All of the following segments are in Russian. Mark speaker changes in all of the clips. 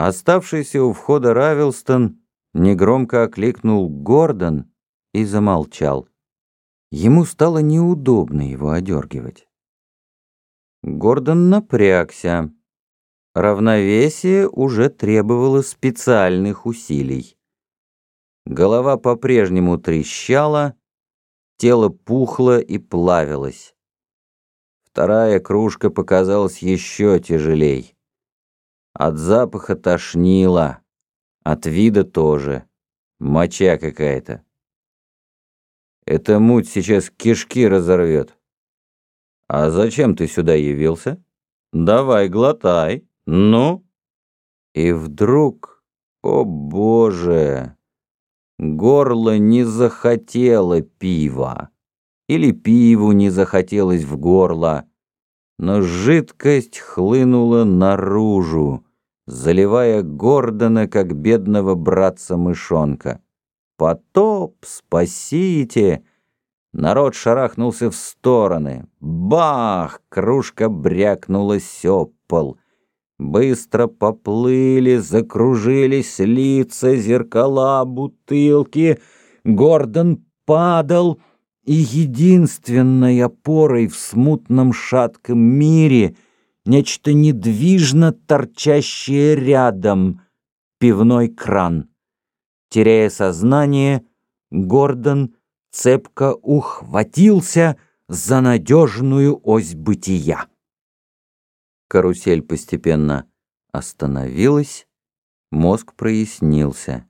Speaker 1: Оставшийся у входа Равилстон негромко окликнул Гордон и замолчал. Ему стало неудобно его одергивать. Гордон напрягся. Равновесие уже требовало специальных усилий. Голова по-прежнему трещала, тело пухло и плавилось. Вторая кружка показалась еще тяжелей. От запаха тошнило, от вида тоже. Моча какая-то. Эта муть сейчас кишки разорвет. А зачем ты сюда явился? Давай, глотай. Ну? И вдруг, о боже, горло не захотело пива. Или пиву не захотелось в горло но жидкость хлынула наружу, заливая Гордона, как бедного братца-мышонка. «Потоп! Спасите!» Народ шарахнулся в стороны. Бах! Кружка брякнулась об. Быстро поплыли, закружились лица, зеркала, бутылки. Гордон падал — и единственной опорой в смутном шатком мире нечто недвижно торчащее рядом — пивной кран. Теряя сознание, Гордон цепко ухватился за надежную ось бытия. Карусель постепенно остановилась, мозг прояснился.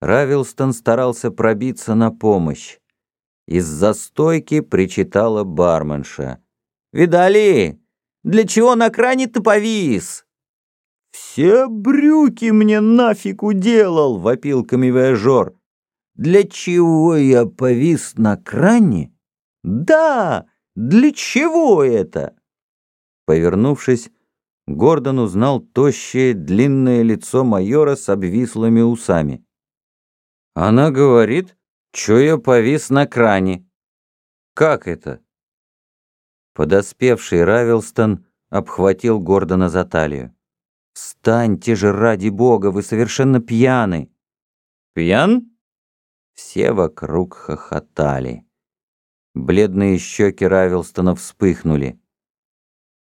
Speaker 1: Равилстон старался пробиться на помощь. Из-за стойки причитала барменша. «Видали? Для чего на кране ты повис?» «Все брюки мне нафиг уделал!» — вопил камевояжер. «Для чего я повис на кране?» «Да! Для чего это?» Повернувшись, Гордон узнал тощее, длинное лицо майора с обвислыми усами. «Она говорит, Чё я повис на кране? Как это? Подоспевший Равилстон обхватил Гордона за талию. «Встаньте же, ради бога, вы совершенно пьяны!» «Пьян?» Все вокруг хохотали. Бледные щеки Равилстона вспыхнули.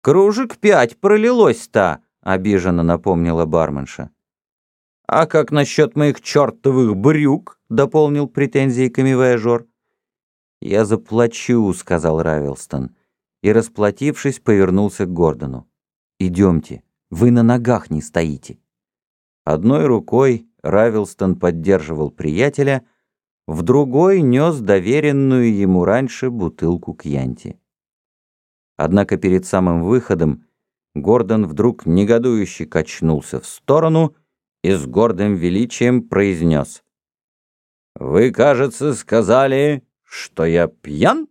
Speaker 1: «Кружек пять пролилось-то!» — обиженно напомнила барменша. «А как насчет моих чертовых брюк?» — дополнил претензии камевояжер. «Я заплачу», — сказал Равилстон, и, расплатившись, повернулся к Гордону. «Идемте, вы на ногах не стоите». Одной рукой Равилстон поддерживал приятеля, в другой нес доверенную ему раньше бутылку кьянти. Однако перед самым выходом Гордон вдруг негодующе качнулся в сторону и с гордым величием произнес. «Вы, кажется, сказали, что я пьян?»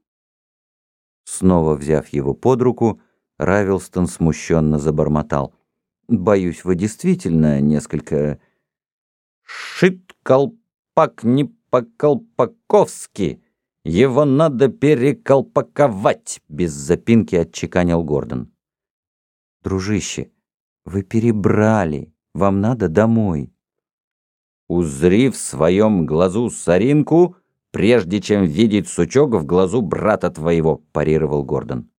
Speaker 1: Снова взяв его под руку, Равилстон смущенно забормотал. «Боюсь, вы действительно несколько...» «Шит колпак не по-колпаковски! Его надо переколпаковать!» Без запинки отчеканил Гордон. «Дружище, вы перебрали!» Вам надо домой». Узри в своем глазу соринку, прежде чем видеть сучок в глазу брата твоего», — парировал Гордон.